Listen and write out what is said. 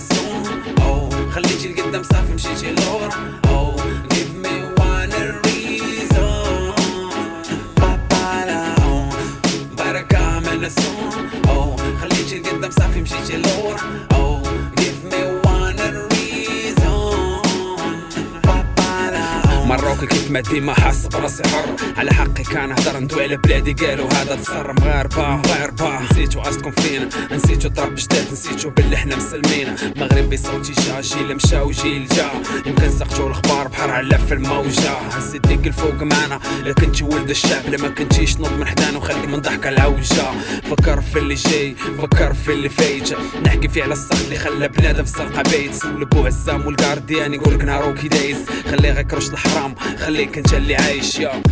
Oh, السور أو خليتي لقدام صافي مشيتي لور أو oh, give me one reason. بابا لا oh, بركة من السور أو خليتي لقدام صافي مشيتي لور أو give me مروكي كيف ما ديما حاس براسي حر. على حقي كان هضر ندوي على بلادي قالوا هذا تصر مغاربة مغاربة نسيتو اصلكم فينا. نسيتو طرب جداد نسيتو باللي حنا مسلمين مغربي صوتي جا جيل مشى وجيل جا. يمكن سقطو الأخبار بحر على في الموجة. هز يديك الفوق معنا لا كنتي ولد الشعب لا ما كنتيش نوض من حدانا وخليك من ضحكة العوجة فكر في اللي جاي فكر في اللي فايت. نحكي فيه على السخط اللي خلى بلادها في سرقة بيت. لبو عزام وال gardien يقولك نهارو كي دايز خليه غير كرش الحرام خليك أنت اللي عايش يا.